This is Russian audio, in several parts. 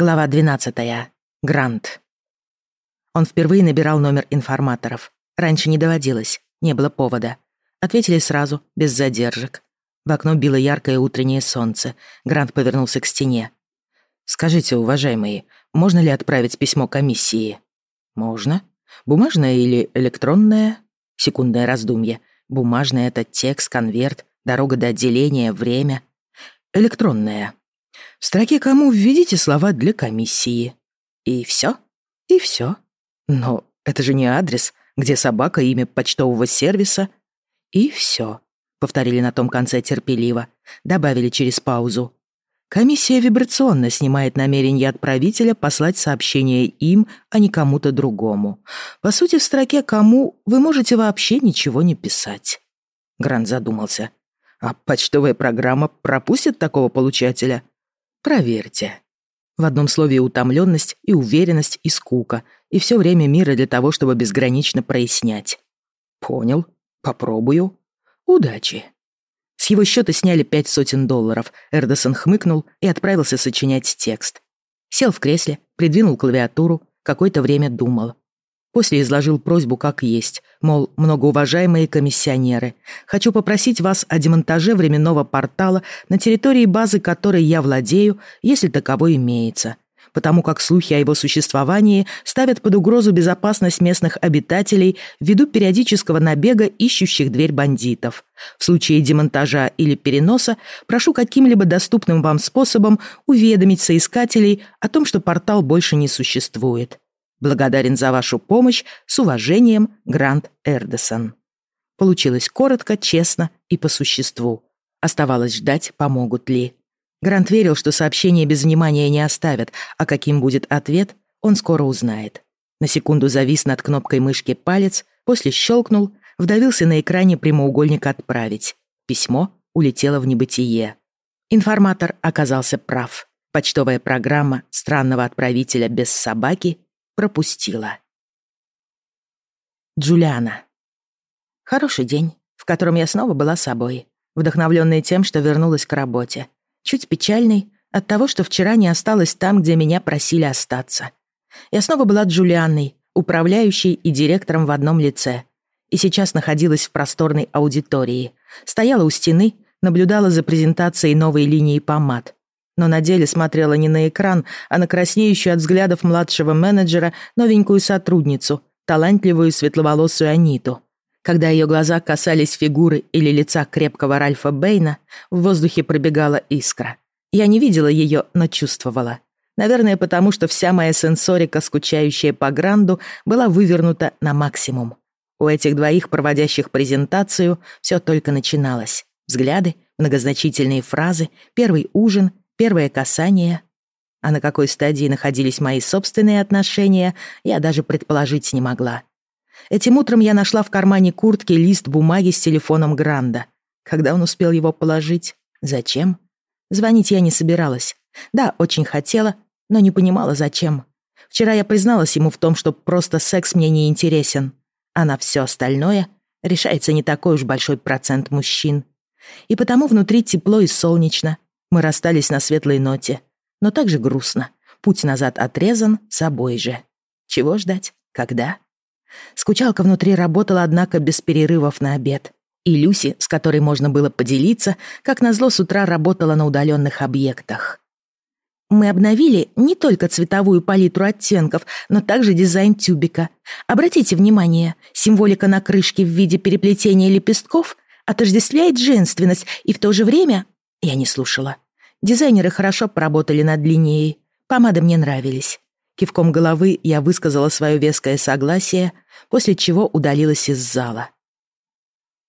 Глава 12. Грант. Он впервые набирал номер информаторов. Раньше не доводилось, не было повода. Ответили сразу, без задержек. В окно било яркое утреннее солнце. Грант повернулся к стене. «Скажите, уважаемые, можно ли отправить письмо комиссии?» «Можно. Бумажное или электронное?» Секундное раздумье. Бумажное — это текст, конверт, дорога до отделения, время. Электронное. В строке «Кому» введите слова для комиссии. И все? И все. Но это же не адрес, где собака, имя почтового сервиса. И все. Повторили на том конце терпеливо. Добавили через паузу. Комиссия вибрационно снимает намерение отправителя послать сообщение им, а не кому-то другому. По сути, в строке «Кому» вы можете вообще ничего не писать. Грант задумался. А почтовая программа пропустит такого получателя? Проверьте. В одном слове утомленность, и уверенность, и скука, и все время мира для того, чтобы безгранично прояснять. Понял. Попробую. Удачи. С его счета сняли пять сотен долларов. Эрдосон хмыкнул и отправился сочинять текст. Сел в кресле, придвинул клавиатуру, какое-то время думал. После изложил просьбу как есть, мол, многоуважаемые комиссионеры, хочу попросить вас о демонтаже временного портала на территории базы, которой я владею, если таковой имеется, потому как слухи о его существовании ставят под угрозу безопасность местных обитателей ввиду периодического набега ищущих дверь бандитов. В случае демонтажа или переноса прошу каким-либо доступным вам способом уведомить соискателей о том, что портал больше не существует. Благодарен за вашу помощь. С уважением, Грант Эрдесон. Получилось коротко, честно и по существу. Оставалось ждать, помогут ли. Грант верил, что сообщение без внимания не оставят, а каким будет ответ, он скоро узнает. На секунду завис над кнопкой мышки палец, после щелкнул, вдавился на экране прямоугольник «Отправить». Письмо улетело в небытие. Информатор оказался прав. Почтовая программа странного отправителя без собаки пропустила. Джулиана. Хороший день, в котором я снова была собой, вдохновленная тем, что вернулась к работе. Чуть печальный от того, что вчера не осталась там, где меня просили остаться. Я снова была Джулианной, управляющей и директором в одном лице. И сейчас находилась в просторной аудитории. Стояла у стены, наблюдала за презентацией новой линии помад но на деле смотрела не на экран, а на краснеющую от взглядов младшего менеджера новенькую сотрудницу, талантливую светловолосую Аниту. Когда ее глаза касались фигуры или лица крепкого Ральфа Бэйна, в воздухе пробегала искра. Я не видела ее, но чувствовала. Наверное, потому что вся моя сенсорика, скучающая по гранду, была вывернута на максимум. У этих двоих, проводящих презентацию, все только начиналось. Взгляды, многозначительные фразы, первый ужин первое касание. А на какой стадии находились мои собственные отношения, я даже предположить не могла. Этим утром я нашла в кармане куртки лист бумаги с телефоном Гранда. Когда он успел его положить? Зачем? Звонить я не собиралась. Да, очень хотела, но не понимала, зачем. Вчера я призналась ему в том, что просто секс мне не интересен, а на все остальное решается не такой уж большой процент мужчин. И потому внутри тепло и солнечно, мы расстались на светлой ноте, но также грустно. Путь назад отрезан собой же. Чего ждать? Когда? Скучалка внутри работала, однако, без перерывов на обед. И Люси, с которой можно было поделиться, как назло с утра работала на удаленных объектах. Мы обновили не только цветовую палитру оттенков, но также дизайн тюбика. Обратите внимание, символика на крышке в виде переплетения лепестков отождествляет женственность и в то же время я не слушала. Дизайнеры хорошо поработали над линией. Помады мне нравились. Кивком головы я высказала свое веское согласие, после чего удалилась из зала.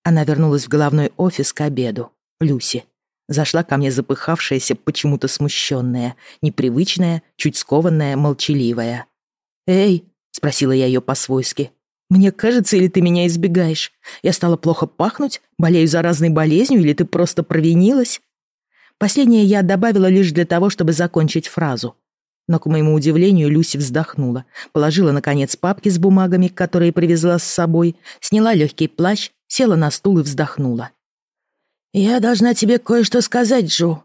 Она вернулась в головной офис к обеду. Люси. Зашла ко мне запыхавшаяся, почему-то смущенная, непривычная, чуть скованная, молчаливая. «Эй!» — спросила я ее по-свойски. «Мне кажется, или ты меня избегаешь? Я стала плохо пахнуть? Болею заразной болезнью, или ты просто провинилась?» Последнее я добавила лишь для того, чтобы закончить фразу. Но, к моему удивлению, Люси вздохнула, положила, наконец, папки с бумагами, которые привезла с собой, сняла легкий плащ, села на стул и вздохнула. «Я должна тебе кое-что сказать, Джо».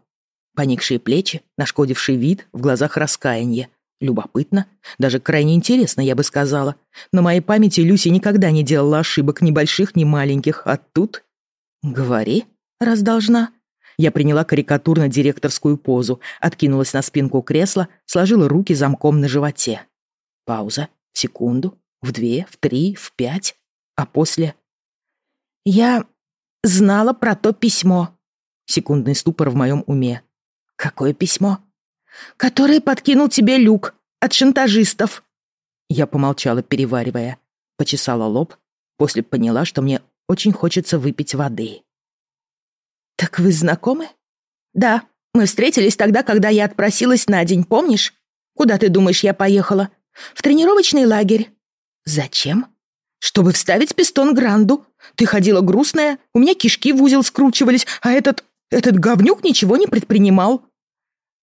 Поникшие плечи, нашкодивший вид, в глазах раскаяние. Любопытно, даже крайне интересно, я бы сказала. На моей памяти Люси никогда не делала ошибок ни больших, ни маленьких, а тут... «Говори, раз должна». Я приняла карикатурно-директорскую позу, откинулась на спинку кресла, сложила руки замком на животе. Пауза. Секунду. В две, в три, в пять. А после... «Я знала про то письмо». Секундный ступор в моем уме. «Какое письмо?» «Которое подкинул тебе Люк от шантажистов». Я помолчала, переваривая. Почесала лоб, после поняла, что мне очень хочется выпить воды. «Так вы знакомы?» «Да, мы встретились тогда, когда я отпросилась на день, помнишь? Куда ты думаешь, я поехала? В тренировочный лагерь». «Зачем?» «Чтобы вставить пистон Гранду. Ты ходила грустная, у меня кишки в узел скручивались, а этот... этот говнюк ничего не предпринимал».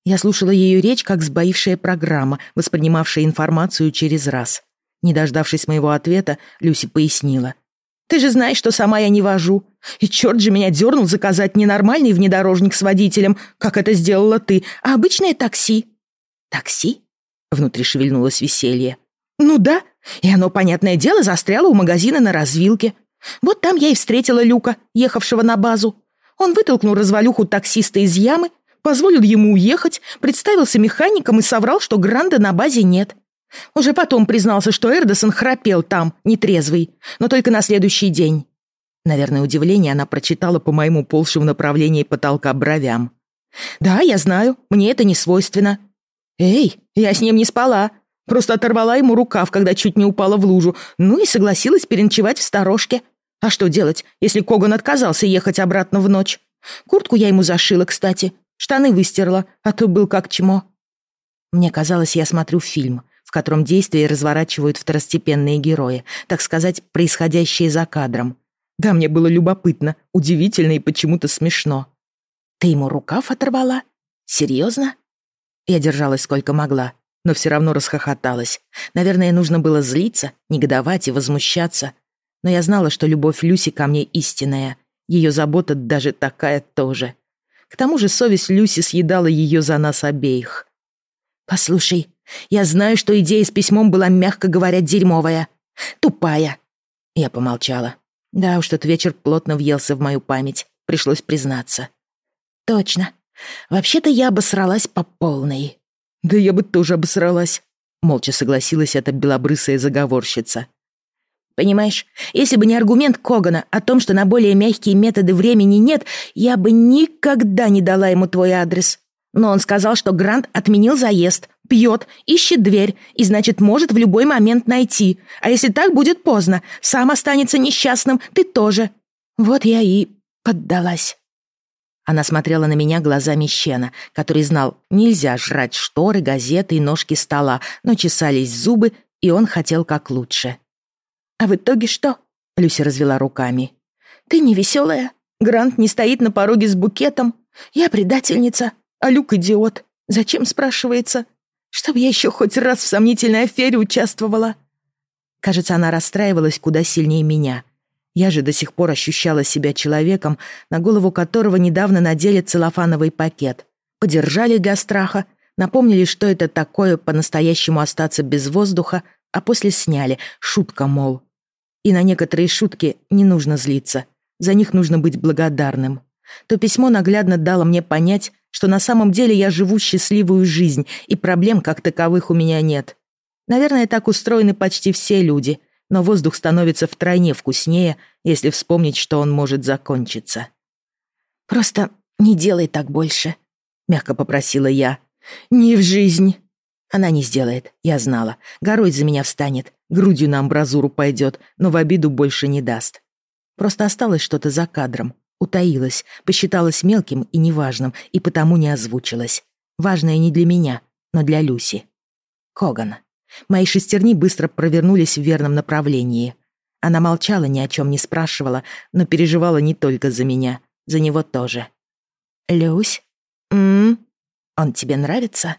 Я слушала ее речь, как сбоившая программа, воспринимавшая информацию через раз. Не дождавшись моего ответа, Люси пояснила. «Ты же знаешь, что сама я не вожу. И черт же меня дернул заказать не нормальный внедорожник с водителем, как это сделала ты, а обычное такси». «Такси?» Внутри шевельнулось веселье. «Ну да, и оно, понятное дело, застряло у магазина на развилке. Вот там я и встретила Люка, ехавшего на базу. Он вытолкнул развалюху таксиста из ямы Позволил ему уехать, представился механиком и соврал, что Гранда на базе нет. Уже потом признался, что Эрдосон храпел там, нетрезвый, но только на следующий день. Наверное, удивление она прочитала по моему ползшему в направлении потолка бровям. «Да, я знаю, мне это не свойственно». «Эй, я с ним не спала. Просто оторвала ему рукав, когда чуть не упала в лужу, ну и согласилась переночевать в сторожке. А что делать, если Коган отказался ехать обратно в ночь? Куртку я ему зашила, кстати, Штаны выстерла, а то был как чмо. Мне казалось, я смотрю фильм, котором действия разворачивают второстепенные герои, так сказать, происходящие за кадром. Да, мне было любопытно, удивительно и почему-то смешно. Ты ему рукав оторвала? Серьезно? Я держалась сколько могла, но все равно расхохоталась. Наверное, нужно было злиться, негодовать и возмущаться. Но я знала, что любовь Люси ко мне истинная. Ее забота даже такая тоже. К тому же совесть Люси съедала ее за нас обеих. «Послушай, я знаю, что идея с письмом была, мягко говоря, дерьмовая. Тупая». Я помолчала. Да уж, тот вечер плотно въелся в мою память, пришлось признаться. «Точно. Вообще-то я обосралась по полной». «Да я бы тоже обосралась», — молча согласилась эта белобрысая заговорщица. Понимаешь, если бы не аргумент Когана о том, что на более мягкие методы времени нет, я бы никогда не дала ему твой адрес. Но он сказал, что Грант отменил заезд, пьет, ищет дверь и, значит, может в любой момент найти. А если так будет поздно, сам останется несчастным, ты тоже. Вот я и поддалась. Она смотрела на меня глазами щена, который знал, нельзя жрать шторы, газеты и ножки стола, но чесались зубы, и он хотел как лучше. «А в итоге что?» — Люся развела руками. «Ты не веселая. Грант не стоит на пороге с букетом. Я предательница, а Люк идиот. Зачем, спрашивается? Чтоб я еще хоть раз в сомнительной афере участвовала». Кажется, она расстраивалась куда сильнее меня. Я же до сих пор ощущала себя человеком, на голову которого недавно надели целлофановый пакет. Подержали для страха, напомнили, что это такое по-настоящему остаться без воздуха, а после сняли, шутка, мол. И на некоторые шутки не нужно злиться, за них нужно быть благодарным. То письмо наглядно дало мне понять, что на самом деле я живу счастливую жизнь, и проблем как таковых у меня нет. Наверное, так устроены почти все люди, но воздух становится втройне вкуснее, если вспомнить, что он может закончиться. «Просто не делай так больше», — мягко попросила я. «Не в жизнь», она не сделает, я знала. Горой за меня встанет, грудью на амбразуру пойдет, но в обиду больше не даст. Просто осталось что-то за кадром. Утаилась, посчиталась мелким и неважным, и потому не озвучилась. Важное не для меня, но для Люси. Коган. Мои шестерни быстро провернулись в верном направлении. Она молчала, ни о чем не спрашивала, но переживала не только за меня, за него тоже. «Люсь? М, -м он тебе нравится?»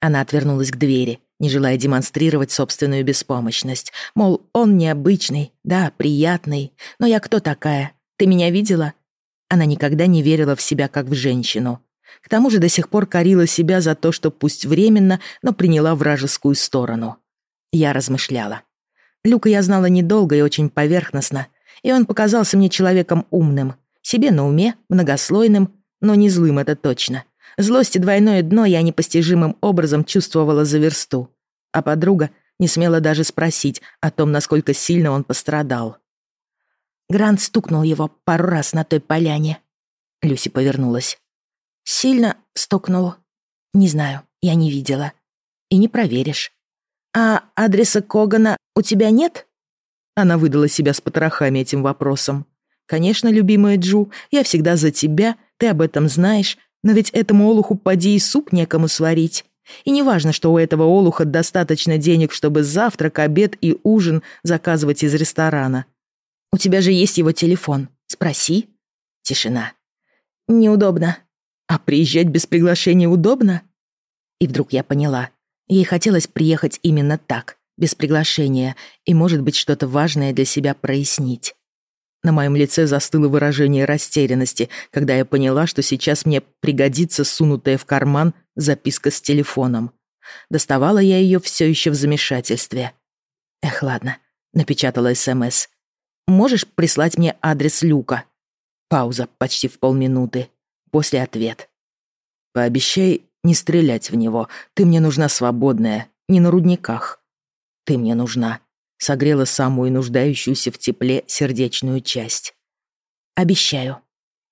Она отвернулась к двери, не желая демонстрировать собственную беспомощность. Мол, он необычный, да, приятный. Но я кто такая? Ты меня видела? Она никогда не верила в себя как в женщину. К тому же до сих пор корила себя за то, что пусть временно, но приняла вражескую сторону. Я размышляла. Люка я знала недолго и очень поверхностно, и он показался мне человеком умным, себе на уме, многослойным, но не злым это точно. Злости двойное дно я непостижимым образом чувствовала за версту, а подруга не смела даже спросить о том, насколько сильно он пострадал. Грант стукнул его пару раз на той поляне. Люси повернулась. Сильно стукнул. Не знаю, я не видела. И не проверишь. А адреса Когана у тебя нет? Она выдала себя с потрохами этим вопросом. Конечно, любимая Джу, я всегда за тебя, ты об этом знаешь, но ведь этому олуху поди и суп некому сварить. И не важно, что у этого олуха достаточно денег, чтобы завтрак, обед и ужин заказывать из ресторана. У тебя же есть его телефон. Спроси. Тишина. Неудобно. А приезжать без приглашения удобно? И вдруг я поняла. Ей хотелось приехать именно так, без приглашения, и, может быть, что-то важное для себя прояснить. На моем лице застыло выражение растерянности, когда я поняла, что сейчас мне пригодится сунутая в карман записка с телефоном. Доставала я ее все еще в замешательстве. «Эх, ладно», — напечатала СМС. «Можешь прислать мне адрес Люка?» Пауза почти в полминуты. После ответ. «Пообещай не стрелять в него. Ты мне нужна свободная, не на рудниках. Ты мне нужна». Согрела самую нуждающуюся в тепле сердечную часть. «Обещаю».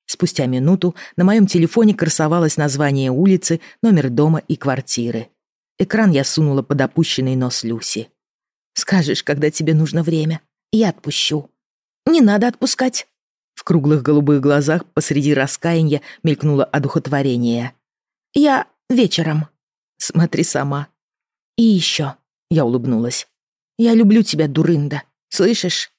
Спустя минуту на моем телефоне красовалось название улицы, номер дома и квартиры. Экран я сунула под опущенный нос Люси. «Скажешь, когда тебе нужно время. Я отпущу». «Не надо отпускать». В круглых голубых глазах посреди раскаяния мелькнуло одухотворение. «Я вечером». «Смотри сама». «И еще», — я улыбнулась. «Я люблю тебя, дурында, слышишь?»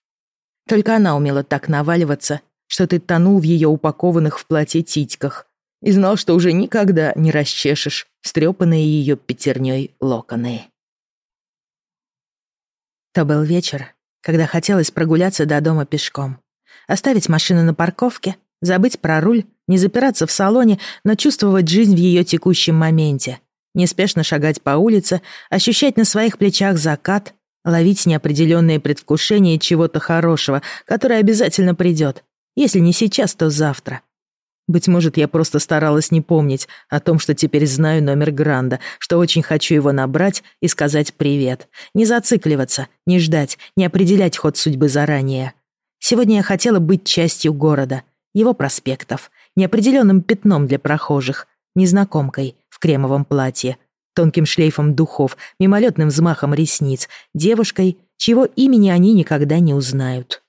Только она умела так наваливаться, что ты тонул в ее упакованных в платье титьках и знал, что уже никогда не расчешешь стрепанные ее пятерней локоны. То был вечер, когда хотелось прогуляться до дома пешком. Оставить машину на парковке, забыть про руль, не запираться в салоне, но чувствовать жизнь в ее текущем моменте. Неспешно шагать по улице, ощущать на своих плечах закат, ловить неопределенные предвкушения чего-то хорошего, которое обязательно придет, если не сейчас, то завтра. Быть может, я просто старалась не помнить о том, что теперь знаю номер Гранда, что очень хочу его набрать и сказать привет. Не зацикливаться, не ждать, не определять ход судьбы заранее. Сегодня я хотела быть частью города, его проспектов, неопределенным пятном для прохожих, незнакомкой в кремовом платье, тонким шлейфом духов, мимолетным взмахом ресниц, девушкой, чьего имени они никогда не узнают.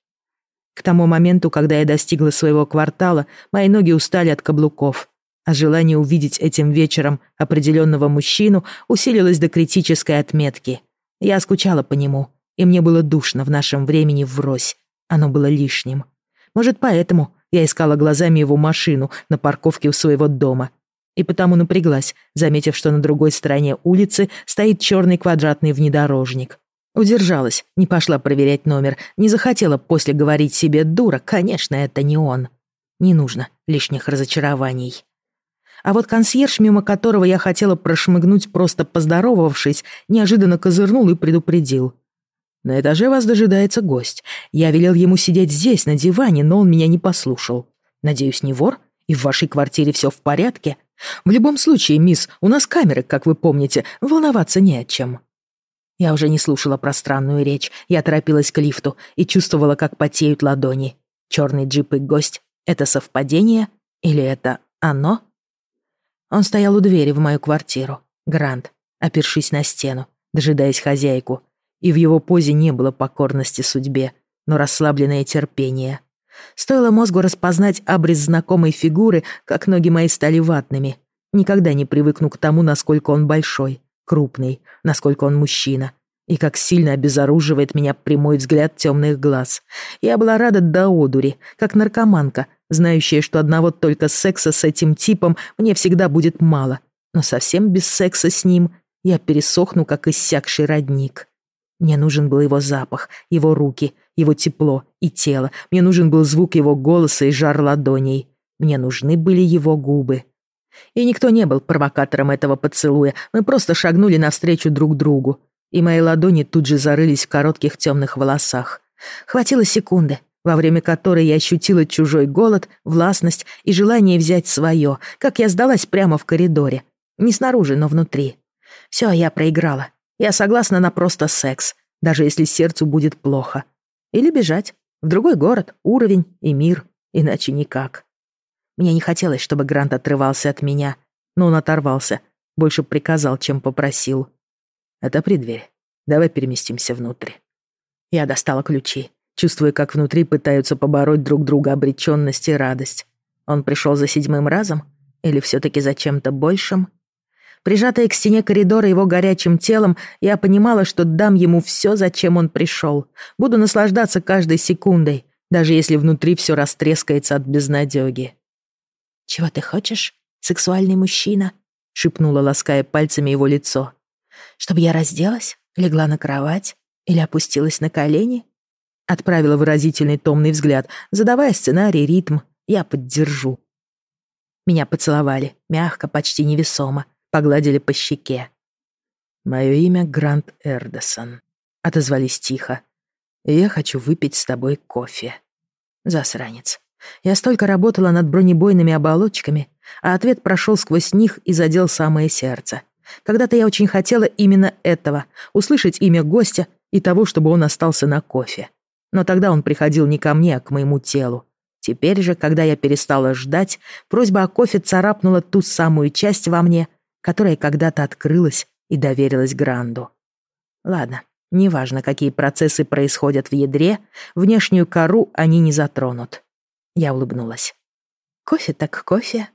К тому моменту, когда я достигла своего квартала, мои ноги устали от каблуков, а желание увидеть этим вечером определенного мужчину усилилось до критической отметки. Я скучала по нему, и мне было душно в нашем времени врозь. Оно было лишним. Может, поэтому я искала глазами его машину на парковке у своего дома. И потому напряглась, заметив, что на другой стороне улицы стоит черный квадратный внедорожник. Удержалась, не пошла проверять номер, не захотела после говорить себе «дура», конечно, это не он. Не нужно лишних разочарований. А вот консьерж, мимо которого я хотела прошмыгнуть, просто поздоровавшись, неожиданно козырнул и предупредил. «На этаже вас дожидается гость. Я велел ему сидеть здесь, на диване, но он меня не послушал. Надеюсь, не вор? И в вашей квартире все в порядке? В любом случае, мисс, у нас камеры, как вы помните, волноваться не о чем». Я уже не слушала пространную речь. Я торопилась к лифту и чувствовала, как потеют ладони. Черный джип и гость — это совпадение или это оно? Он стоял у двери в мою квартиру, Грант, опершись на стену, дожидаясь хозяйку. И в его позе не было покорности судьбе, но расслабленное терпение. Стоило мозгу распознать абрис знакомой фигуры, как ноги мои стали ватными. Никогда не привыкну к тому, насколько он большой крупный, насколько он мужчина, и как сильно обезоруживает меня прямой взгляд темных глаз. Я была рада до одури, как наркоманка, знающая, что одного только секса с этим типом мне всегда будет мало, но совсем без секса с ним я пересохну, как иссякший родник. Мне нужен был его запах, его руки, его тепло и тело. Мне нужен был звук его голоса и жар ладоней. Мне нужны были его губы. И никто не был провокатором этого поцелуя, мы просто шагнули навстречу друг другу, и мои ладони тут же зарылись в коротких темных волосах. Хватило секунды, во время которой я ощутила чужой голод, властность и желание взять свое, как я сдалась прямо в коридоре. Не снаружи, но внутри. Все, я проиграла. Я согласна на просто секс, даже если сердцу будет плохо. Или бежать. В другой город, уровень и мир. Иначе никак. Мне не хотелось, чтобы Грант отрывался от меня, но он оторвался. Больше приказал, чем попросил. «Отопри дверь. Давай переместимся внутрь». Я достала ключи чувствуя, как внутри пытаются побороть друг друга обречённость и радость. Он пришел за седьмым разом? Или все-таки за чем-то большим? Прижатая к стене коридора его горячим телом, я понимала, что дам ему все, зачем он пришел. Буду наслаждаться каждой секундой, даже если внутри все растрескается от безнадёги. «Чего ты хочешь, сексуальный мужчина?» — шепнула, лаская пальцами его лицо. «Чтобы я разделась, легла на кровать или опустилась на колени?» Отправила выразительный томный взгляд, задавая сценарий, ритм. Я поддержу. Меня поцеловали, мягко, почти невесомо, погладили по щеке. «Мое имя Грант Эрдесон», — отозвались тихо. «И я хочу выпить с тобой кофе». Засранец. Я столько работала над бронебойными оболочками, а ответ прошел сквозь них и задел самое сердце. Когда-то я очень хотела именно этого — услышать имя гостя и того, чтобы он остался на кофе. Но тогда он приходил не ко мне, а к моему телу. Теперь же, когда я перестала ждать, просьба о кофе царапнула ту самую часть во мне, которая когда-то открылась и доверилась Гранду. Ладно, неважно, какие процессы происходят в ядре, внешнюю кору они не затронут. Я улыбнулась. Кофе так кофе.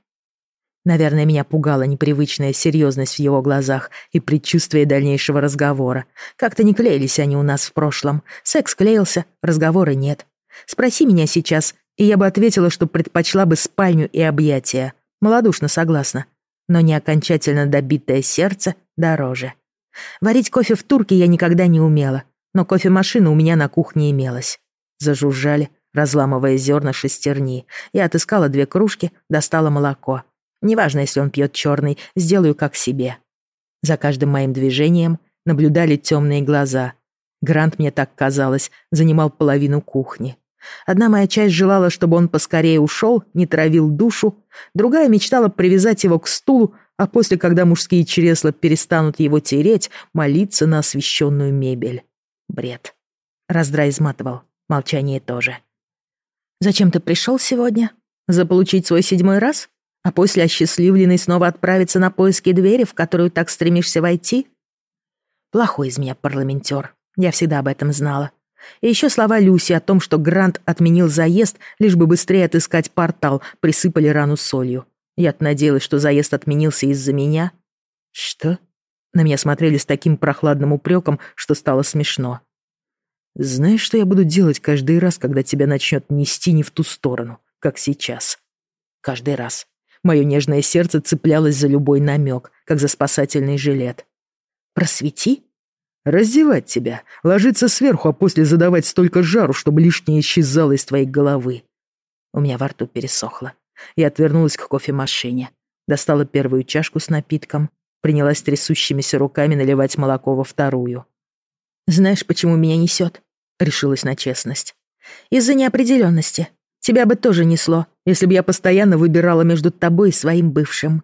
Наверное, меня пугала непривычная серьезность в его глазах и предчувствие дальнейшего разговора. Как-то не клеились они у нас в прошлом. Секс клеился, разговора нет. Спроси меня сейчас, и я бы ответила, что предпочла бы спальню и объятия. Молодушно согласна. Но не окончательно добитое сердце дороже. Варить кофе в турке я никогда не умела, но кофемашина у меня на кухне имелась. Зажужжали, разламывая зерна шестерни. Я отыскала две кружки, достала молоко. Неважно, если он пьет черный, сделаю как себе. За каждым моим движением наблюдали темные глаза. Грант, мне так казалось, занимал половину кухни. Одна моя часть желала, чтобы он поскорее ушел, не травил душу, другая мечтала привязать его к стулу, а после, когда мужские чресла перестанут его тереть, молиться на освещенную мебель. Бред. Раздрай изматывал, молчание тоже. «Зачем ты пришел сегодня? Заполучить свой седьмой раз?» а после осчастливленный снова отправиться на поиски двери, в которую так стремишься войти? Плохой из меня парламентер. Я всегда об этом знала. И еще слова Люси о том, что Грант отменил заезд, лишь бы быстрее отыскать портал, присыпали рану солью. Я-то надеялась, что заезд отменился из-за меня. Что? На меня смотрели с таким прохладным упреком, что стало смешно. Знаешь, что я буду делать каждый раз, когда тебя начнет нести не в ту сторону, как сейчас? Каждый раз. Мое нежное сердце цеплялось за любой намек, как за спасательный жилет. «Просвети?» «Раздевать тебя, ложиться сверху, а после задавать столько жару, чтобы лишнее исчезало из твоей головы». У меня во рту пересохло. Я отвернулась к кофемашине, достала первую чашку с напитком, принялась трясущимися руками наливать молоко во вторую. «Знаешь, почему меня несет?» — решилась на честность. «Из-за неопределенности. Тебя бы тоже несло, если бы я постоянно выбирала между тобой и своим бывшим».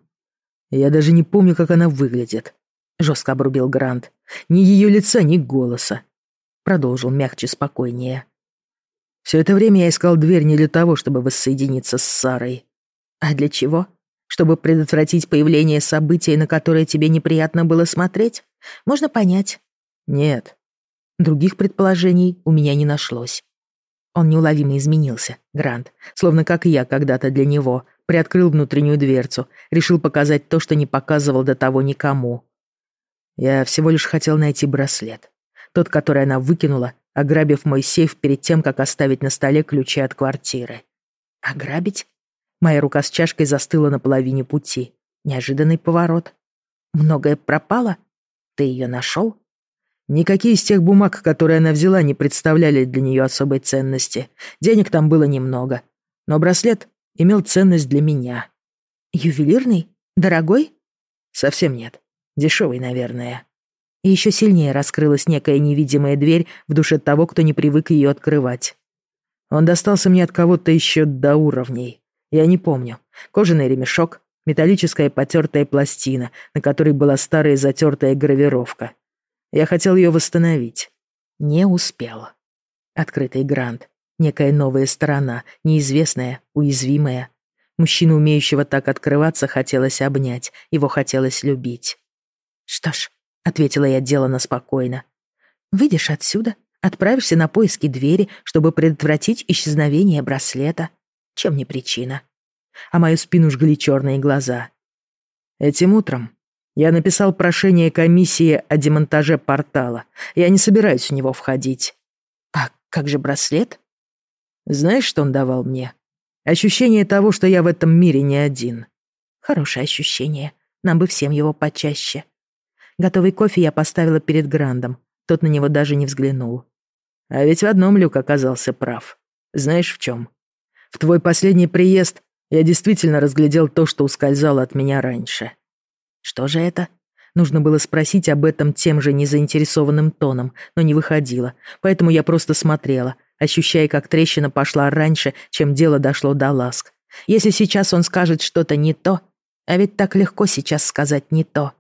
«Я даже не помню, как она выглядит», — жестко обрубил Грант. «Ни ее лица, ни голоса». Продолжил мягче, спокойнее. «Все это время я искал дверь не для того, чтобы воссоединиться с Сарой». «А для чего? Чтобы предотвратить появление событий, на которые тебе неприятно было смотреть? Можно понять». «Нет». Других предположений у меня не нашлось. Он неуловимо изменился, Грант, словно как я когда-то для него, приоткрыл внутреннюю дверцу, решил показать то, что не показывал до того никому. Я всего лишь хотел найти браслет. Тот, который она выкинула, ограбив мой сейф перед тем, как оставить на столе ключи от квартиры. Ограбить? Моя рука с чашкой застыла на половине пути. Неожиданный поворот. Многое пропало? Ты ее нашел? Никакие из тех бумаг, которые она взяла, не представляли для нее особой ценности. Денег там было немного. Но браслет имел ценность для меня. Ювелирный? Дорогой? Совсем нет. Дешевый, наверное. И еще сильнее раскрылась некая невидимая дверь в душе того, кто не привык ее открывать. Он достался мне от кого-то еще до уровней. Я не помню. Кожаный ремешок, металлическая потертая пластина, на которой была старая затертая гравировка. Я хотел ее восстановить. Не успел. Открытый грант. Некая новая сторона, неизвестная, уязвимая. Мужчину, умеющего так открываться, хотелось обнять, его хотелось любить. «Что ж», — ответила я делано спокойно, — «выйдешь отсюда, отправишься на поиски двери, чтобы предотвратить исчезновение браслета. Чем не причина?» А мою спину жгли черные глаза. «Этим утром я написал прошение комиссии о демонтаже портала. Я не собираюсь в него входить». «А как же браслет?» «Знаешь, что он давал мне?» Ощущение того, что я в этом мире не один. Хорошее ощущение. Нам бы всем его почаще. Готовый кофе я поставила перед Грандом. Тот на него даже не взглянул. А ведь в одном Люк оказался прав. Знаешь в чем? В твой последний приезд я действительно разглядел то, что ускользало от меня раньше. Что же это? Нужно было спросить об этом тем же незаинтересованным тоном, но не выходило, поэтому я просто смотрела, ощущая, как трещина пошла раньше, чем дело дошло до ласк. Если сейчас он скажет что-то не то, а ведь так легко сейчас сказать не то.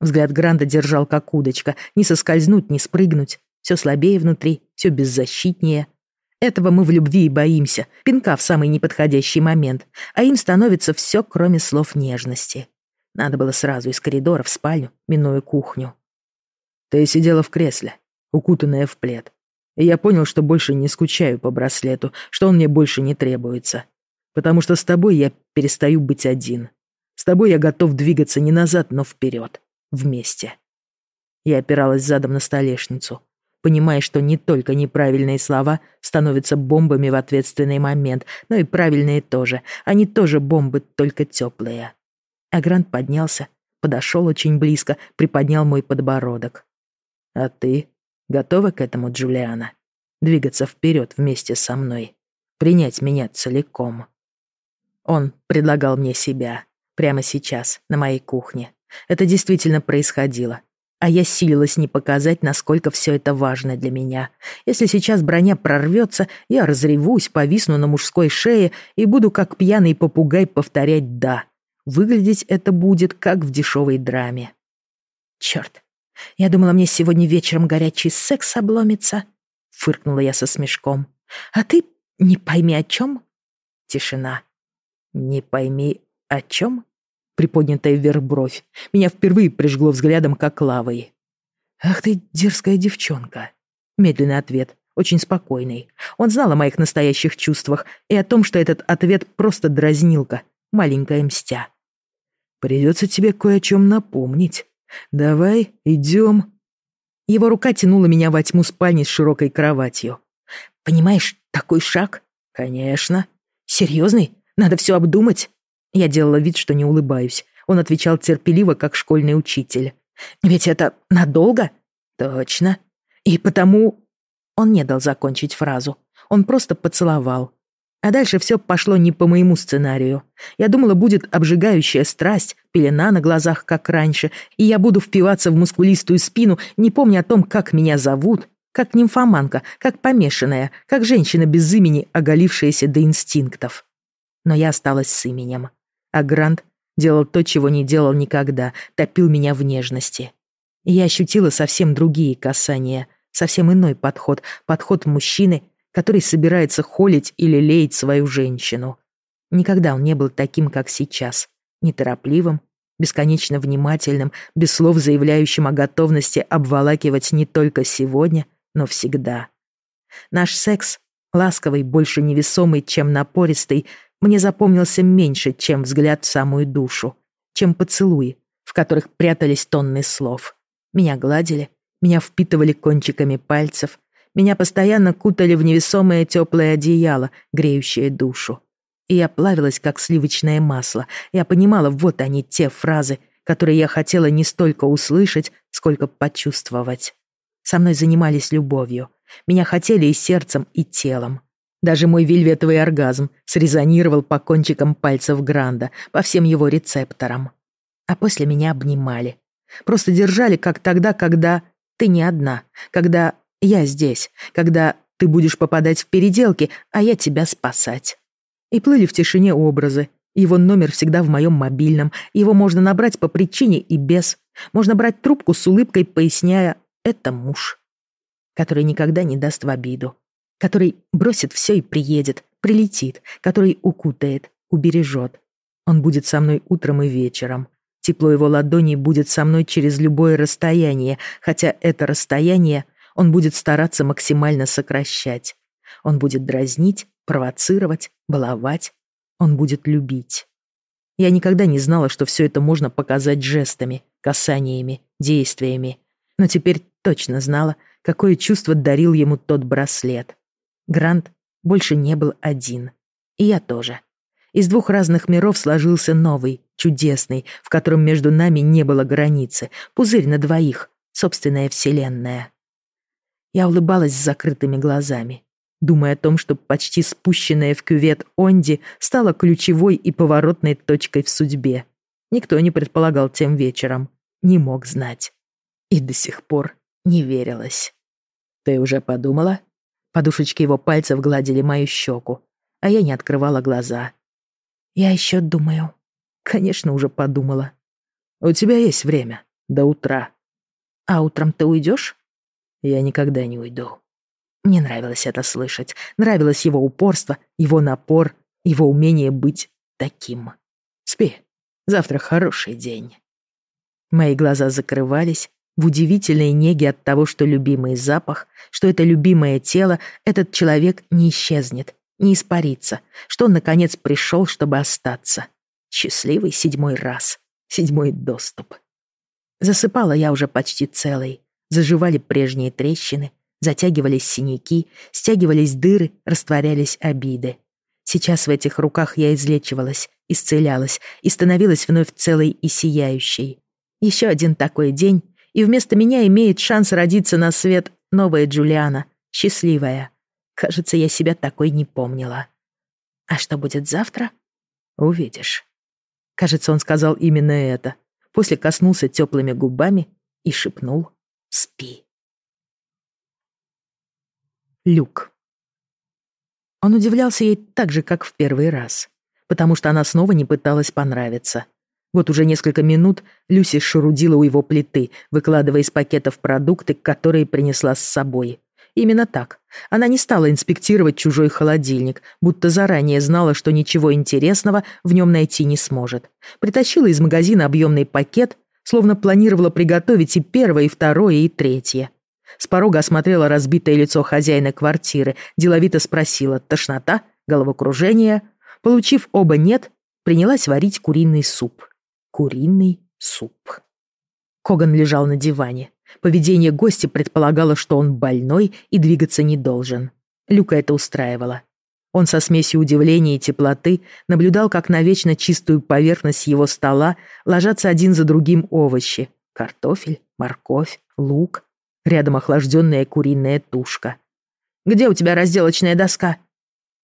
Взгляд Гранда держал как удочка, не соскользнуть, не спрыгнуть. Все слабее внутри, все беззащитнее. Этого мы в любви и боимся, пинка в самый неподходящий момент, а им становится все, кроме слов нежности. Надо было сразу из коридора в спальню, минуя кухню. Ты сидела в кресле, укутанная в плед, и я понял, что больше не скучаю по браслету, что он мне больше не требуется. Потому что с тобой я перестаю быть один. С тобой я готов двигаться не назад, но вперед. Вместе. Я опиралась задом на столешницу, понимая, что не только неправильные слова становятся бомбами в ответственный момент, но и правильные тоже. Они тоже бомбы, только теплые. Агрант поднялся, подошел очень близко, приподнял мой подбородок. «А ты?» Готова к этому, Джулиана? Двигаться вперед вместе со мной. Принять меня целиком. Он предлагал мне себя. Прямо сейчас, на моей кухне. Это действительно происходило. А я силилась не показать, насколько все это важно для меня. Если сейчас броня прорвется, я разревусь, повисну на мужской шее и буду как пьяный попугай повторять «да». Выглядеть это будет, как в дешевой драме. Черт, я думала, мне сегодня вечером горячий секс обломится. Фыркнула я со смешком. А ты не пойми о чем? Тишина. Не пойми о чем? Приподнятая вверх бровь. Меня впервые прижгло взглядом, как лавой. Ах ты, дерзкая девчонка. Медленный ответ, очень спокойный. Он знал о моих настоящих чувствах и о том, что этот ответ просто дразнилка, маленькая мстя. Придется тебе кое о чем напомнить. «Давай, идем». Его рука тянула меня во тьму спальни с широкой кроватью. «Понимаешь, такой шаг?» «Конечно». «Серьезный? Надо все обдумать». Я делала вид, что не улыбаюсь. Он отвечал терпеливо, как школьный учитель. «Ведь это надолго?» «Точно. И потому...» Он не дал закончить фразу. Он просто поцеловал. А дальше все пошло не по моему сценарию. Я думала, будет обжигающая страсть, пелена на глазах, как раньше, и я буду впиваться в мускулистую спину, не помня о том, как меня зовут, как нимфоманка, как помешанная, как женщина без имени, оголившаяся до инстинктов. Но я осталась с именем. А Грант делал то, чего не делал никогда, топил меня в нежности. И я ощутила совсем другие касания, совсем иной подход, подход мужчины, который собирается холить или леять свою женщину. Никогда он не был таким, как сейчас. Неторопливым, бесконечно внимательным, без слов заявляющим о готовности обволакивать не только сегодня, но всегда. Наш секс, ласковый, больше невесомый, чем напористый, мне запомнился меньше, чем взгляд в самую душу, чем поцелуи, в которых прятались тонны слов. Меня гладили, меня впитывали кончиками пальцев, меня постоянно кутали в невесомое теплое одеяло, греющее душу. И я плавилась, как сливочное масло. Я понимала, вот они, те фразы, которые я хотела не столько услышать, сколько почувствовать. Со мной занимались любовью. Меня хотели и сердцем, и телом. Даже мой вельветовый оргазм срезонировал по кончикам пальцев Гранда, по всем его рецепторам. А после меня обнимали. Просто держали, как тогда, когда ты не одна, когда я здесь, когда ты будешь попадать в переделки, а я тебя спасать. И плыли в тишине образы. Его номер всегда в моем мобильном. Его можно набрать по причине и без. Можно брать трубку с улыбкой, поясняя «это муж», который никогда не даст в обиду, который бросит все и приедет, прилетит, который укутает, убережет. Он будет со мной утром и вечером. Тепло его ладоней будет со мной через любое расстояние, хотя это расстояние он будет стараться максимально сокращать. Он будет дразнить, провоцировать, баловать. Он будет любить. Я никогда не знала, что все это можно показать жестами, касаниями, действиями. Но теперь точно знала, какое чувство дарил ему тот браслет. Грант больше не был один. И я тоже. Из двух разных миров сложился новый, чудесный, в котором между нами не было границы, пузырь на двоих, собственная вселенная. Я улыбалась с закрытыми глазами, думая о том, что почти спущенная в кювет Онди стала ключевой и поворотной точкой в судьбе. Никто не предполагал тем вечером, не мог знать. И до сих пор не верилось. «Ты уже подумала?» Подушечки его пальцев гладили мою щеку, а я не открывала глаза. «Я еще думаю». «Конечно, уже подумала. У тебя есть время, до утра». «А утром ты уйдешь?» Я никогда не уйду. Мне нравилось это слышать. Нравилось его упорство, его напор, его умение быть таким. Спи. Завтра хороший день. Мои глаза закрывались в удивительной неге от того, что любимый запах, что это любимое тело, этот человек не исчезнет, не испарится, что он, наконец, пришел, чтобы остаться. Счастливый седьмой раз, седьмой доступ. Засыпала я уже почти целой, Заживали прежние трещины, затягивались синяки, стягивались дыры, растворялись обиды. Сейчас в этих руках я излечивалась, исцелялась и становилась вновь целой и сияющей. Еще один такой день, и вместо меня имеет шанс родиться на свет новая Джулиана, счастливая. Кажется, я себя такой не помнила. А что будет завтра? Увидишь. Кажется, он сказал именно это. После коснулся теплыми губами и шепнул Спи. Люк. Он удивлялся ей так же, как в первый раз, потому что она снова не пыталась понравиться. Вот уже несколько минут Люси шурудила у его плиты, выкладывая из пакетов продукты, которые принесла с собой. Именно так. Она не стала инспектировать чужой холодильник, будто заранее знала, что ничего интересного в нем найти не сможет. Притащила из магазина объемный пакет словно планировала приготовить и первое, и второе, и третье. С порога осмотрела разбитое лицо хозяина квартиры, деловито спросила «тошнота?», «головокружение?». Получив оба «нет», принялась варить куриный суп. Куриный суп. Коган лежал на диване. Поведение гостя предполагало, что он больной и двигаться не должен. Люка это устраивало. Он со смесью удивления и теплоты наблюдал, как на вечно чистую поверхность его стола ложатся один за другим овощи. Картофель, морковь, лук. Рядом охлажденная куриная тушка. «Где у тебя разделочная доска?»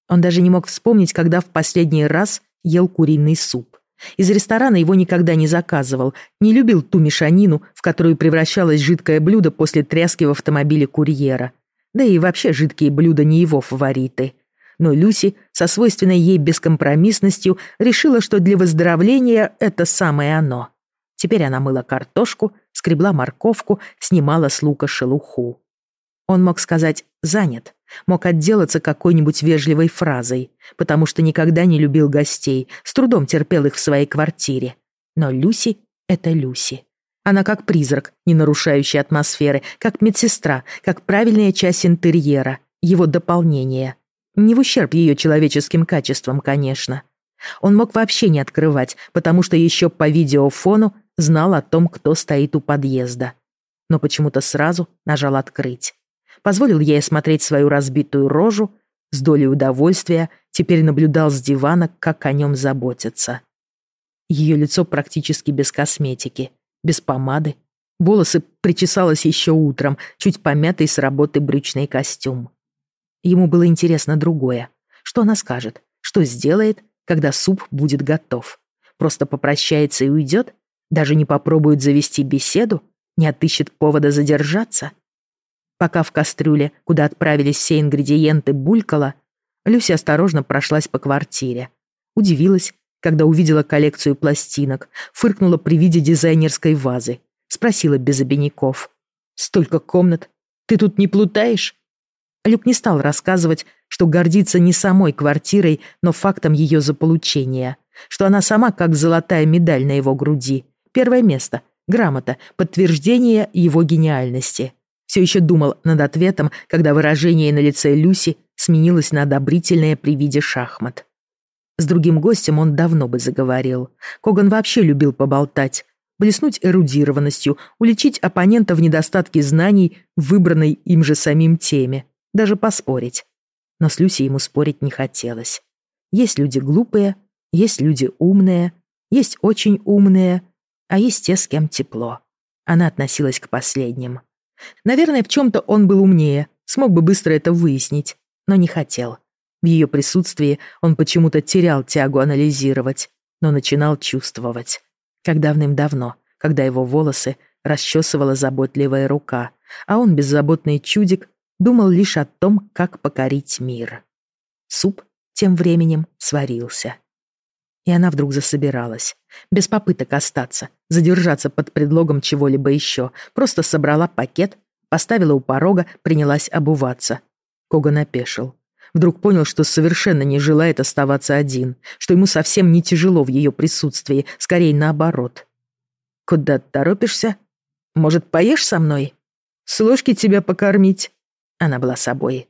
Он даже не мог вспомнить, когда в последний раз ел куриный суп. Из ресторана его никогда не заказывал, не любил ту мешанину, в которую превращалось жидкое блюдо после тряски в автомобиле курьера. Да и вообще жидкие блюда не его фавориты но Люси со свойственной ей бескомпромиссностью решила, что для выздоровления это самое оно. Теперь она мыла картошку, скребла морковку, снимала с лука шелуху. Он мог сказать «занят», мог отделаться какой-нибудь вежливой фразой, потому что никогда не любил гостей, с трудом терпел их в своей квартире. Но Люси — это Люси. Она как призрак, не нарушающий атмосферы, как медсестра, как правильная часть интерьера, его дополнение. Не в ущерб ее человеческим качествам, конечно. Он мог вообще не открывать, потому что еще по видеофону знал о том, кто стоит у подъезда. Но почему-то сразу нажал «открыть». Позволил ей осмотреть свою разбитую рожу, с долей удовольствия теперь наблюдал с дивана, как о нем заботятся. Ее лицо практически без косметики, без помады. Волосы причесалось еще утром, чуть помятый с работы брючный костюм. Ему было интересно другое. Что она скажет? Что сделает, когда суп будет готов? Просто попрощается и уйдет? Даже не попробует завести беседу? Не отыщет повода задержаться? Пока в кастрюле, куда отправились все ингредиенты, булькала, Люся осторожно прошлась по квартире. Удивилась, когда увидела коллекцию пластинок, фыркнула при виде дизайнерской вазы, спросила без обиняков. «Столько комнат. Ты тут не плутаешь?» Люк не стал рассказывать, что гордится не самой квартирой, но фактом ее заполучения, что она сама как золотая медаль на его груди, первое место, грамота, подтверждение его гениальности. Все еще думал над ответом, когда выражение на лице Люси сменилось на одобрительное при виде шахмат. С другим гостем он давно бы заговорил. Коган вообще любил поболтать, блеснуть эрудированностью, уличить оппонента в недостатке знаний в выбранной им же самим теме, даже поспорить. Но с Люси ему спорить не хотелось. Есть люди глупые, есть люди умные, есть очень умные, а есть те, с кем тепло. Она относилась к последним. Наверное, в чем-то он был умнее, смог бы быстро это выяснить, но не хотел. В ее присутствии он почему-то терял тягу анализировать, но начинал чувствовать. Как давным-давно, когда его волосы расчесывала заботливая рука, а он, беззаботный чудик, думал лишь о том, как покорить мир. Суп тем временем сварился. И она вдруг засобиралась, без попыток остаться, задержаться под предлогом чего-либо еще, просто собрала пакет, поставила у порога, принялась обуваться. Коган опешил. Вдруг понял, что совершенно не желает оставаться один, что ему совсем не тяжело в ее присутствии, скорее наоборот. «Куда торопишься? Может, поешь со мной? С ложки тебя покормить?» Она была собой.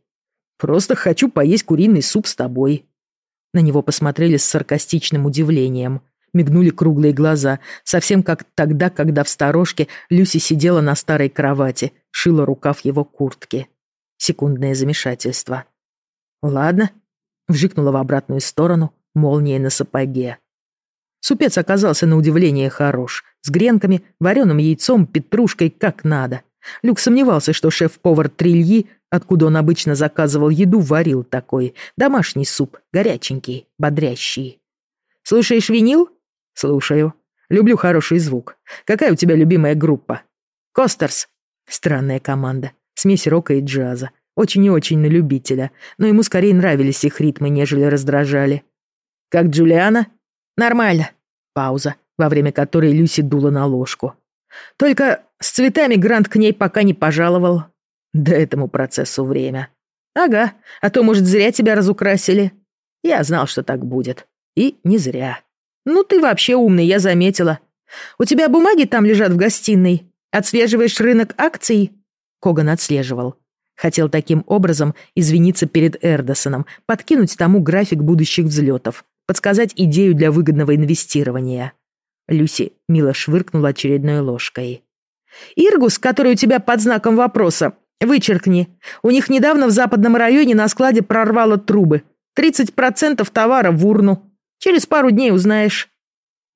«Просто хочу поесть куриный суп с тобой». На него посмотрели с саркастичным удивлением. Мигнули круглые глаза, совсем как тогда, когда в сторожке Люси сидела на старой кровати, шила рукав его куртки. Секундное замешательство. «Ладно», — вжикнула в обратную сторону, молния на сапоге. Супец оказался на удивление хорош, с гренками, вареным яйцом, петрушкой, как надо. Люк сомневался, что шеф-повар Трильи, откуда он обычно заказывал еду, варил такой. Домашний суп, горяченький, бодрящий. «Слушаешь винил?» «Слушаю. Люблю хороший звук. Какая у тебя любимая группа?» «Костерс». Странная команда. Смесь рока и джаза. Очень и очень на любителя. Но ему скорее нравились их ритмы, нежели раздражали. «Как Джулиана?» «Нормально». Пауза, во время которой Люси дула на ложку. Только с цветами Грант к ней пока не пожаловал. Да этому процессу время. Ага, а то, может, зря тебя разукрасили. Я знал, что так будет. И не зря. Ну, ты вообще умный, я заметила. У тебя бумаги там лежат в гостиной. Отслеживаешь рынок акций? Коган отслеживал. Хотел таким образом извиниться перед Эрдосоном, подкинуть тому график будущих взлетов, подсказать идею для выгодного инвестирования. Люси мило швыркнула очередной ложкой. «Иргус, который у тебя под знаком вопроса, вычеркни. У них недавно в западном районе на складе прорвало трубы. 30% товара в урну. Через пару дней узнаешь».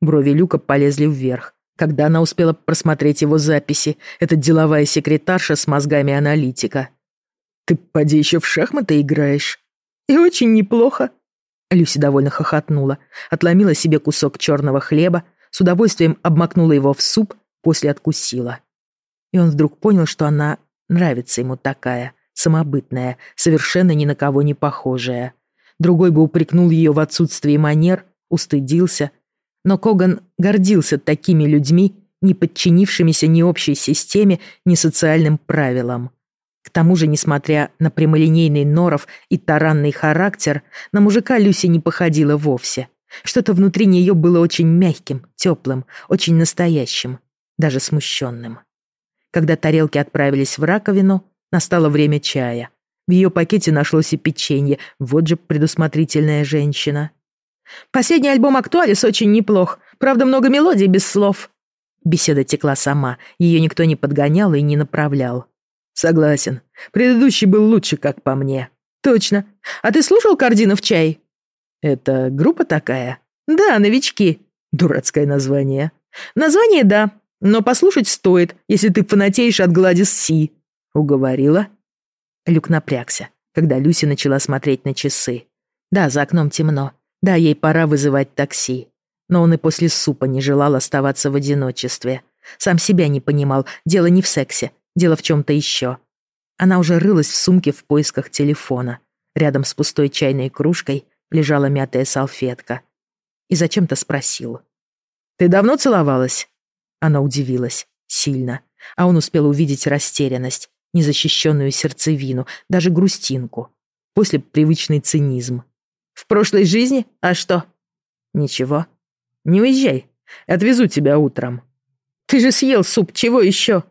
Брови Люка полезли вверх, когда она успела просмотреть его записи. Это деловая секретарша с мозгами аналитика. «Ты, поди, еще в шахматы играешь?» «И очень неплохо». Люси довольно хохотнула, отломила себе кусок черного хлеба, с удовольствием обмакнула его в суп, после откусила. И он вдруг понял, что она нравится ему такая, самобытная, совершенно ни на кого не похожая. Другой бы упрекнул ее в отсутствии манер, устыдился. Но Коган гордился такими людьми, не подчинившимися ни общей системе, ни социальным правилам. К тому же, несмотря на прямолинейный норов и таранный характер, на мужика Люси не походила вовсе. Что-то внутри нее было очень мягким, теплым, очень настоящим, даже смущенным. Когда тарелки отправились в раковину, настало время чая. В ее пакете нашлось и печенье, вот же предусмотрительная женщина. «Последний альбом «Актуалис» очень неплох, правда, много мелодий без слов». Беседа текла сама, ее никто не подгонял и не направлял. «Согласен. Предыдущий был лучше, как по мне». «Точно. А ты слушал Кардинов чай?» «Это группа такая?» «Да, новички». Дурацкое название. «Название, да. Но послушать стоит, если ты фанатеешь от Гладис Си». «Уговорила?» Люк напрягся, когда Люси начала смотреть на часы. Да, за окном темно. Да, ей пора вызывать такси. Но он и после супа не желал оставаться в одиночестве. Сам себя не понимал, дело не в сексе, дело в чем-то еще. Она уже рылась в сумке в поисках телефона. Рядом с пустой чайной кружкой лежала мятая салфетка. И зачем-то спросил. «Ты давно целовалась?» Она удивилась. Сильно. А он успел увидеть растерянность, незащищенную сердцевину, даже грустинку. После привычный цинизм. «В прошлой жизни? А что?» «Ничего. Не уезжай. Отвезу тебя утром». «Ты же съел суп, чего еще?»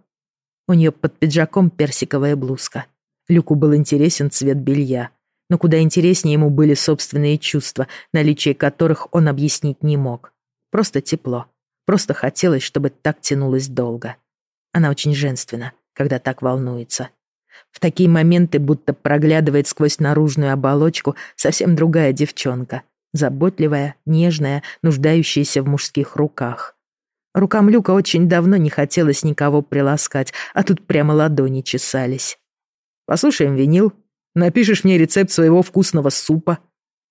У нее под пиджаком персиковая блузка. Люку был интересен цвет белья, но куда интереснее ему были собственные чувства, наличие которых он объяснить не мог. Просто тепло. Просто хотелось, чтобы так тянулось долго. Она очень женственна, когда так волнуется. В такие моменты будто проглядывает сквозь наружную оболочку совсем другая девчонка. Заботливая, нежная, нуждающаяся в мужских руках. Рукам Люка очень давно не хотелось никого приласкать, а тут прямо ладони чесались. «Послушаем винил. Напишешь мне рецепт своего вкусного супа».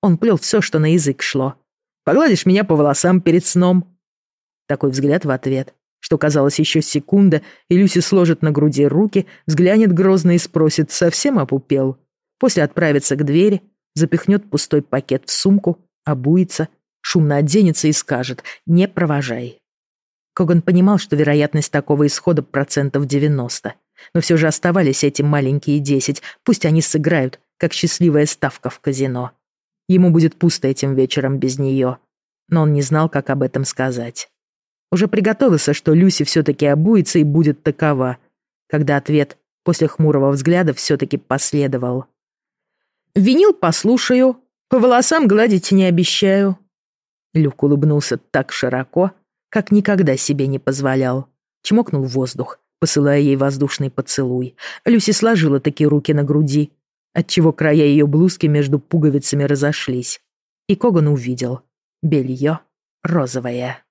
Он плел все, что на язык шло. «Погладишь меня по волосам перед сном». Такой взгляд в ответ, что казалось еще секунда, и Люси сложит на груди руки, взглянет грозно и спросит, совсем опупел. После отправится к двери, запихнет пустой пакет в сумку, обуется, шумно оденется и скажет «не провожай». Коган понимал, что вероятность такого исхода процентов 90. Но все же оставались эти маленькие 10. Пусть они сыграют, как счастливая ставка в казино. Ему будет пусто этим вечером без нее. Но он не знал, как об этом сказать. Уже приготовился, что Люси все-таки обуется и будет такова, когда ответ после хмурого взгляда все-таки последовал. «Винил послушаю, по волосам гладить не обещаю». Люк улыбнулся так широко, как никогда себе не позволял. Чмокнул воздух, посылая ей воздушный поцелуй. Люси сложила такие руки на груди, отчего края ее блузки между пуговицами разошлись. И Коган увидел. Белье розовое.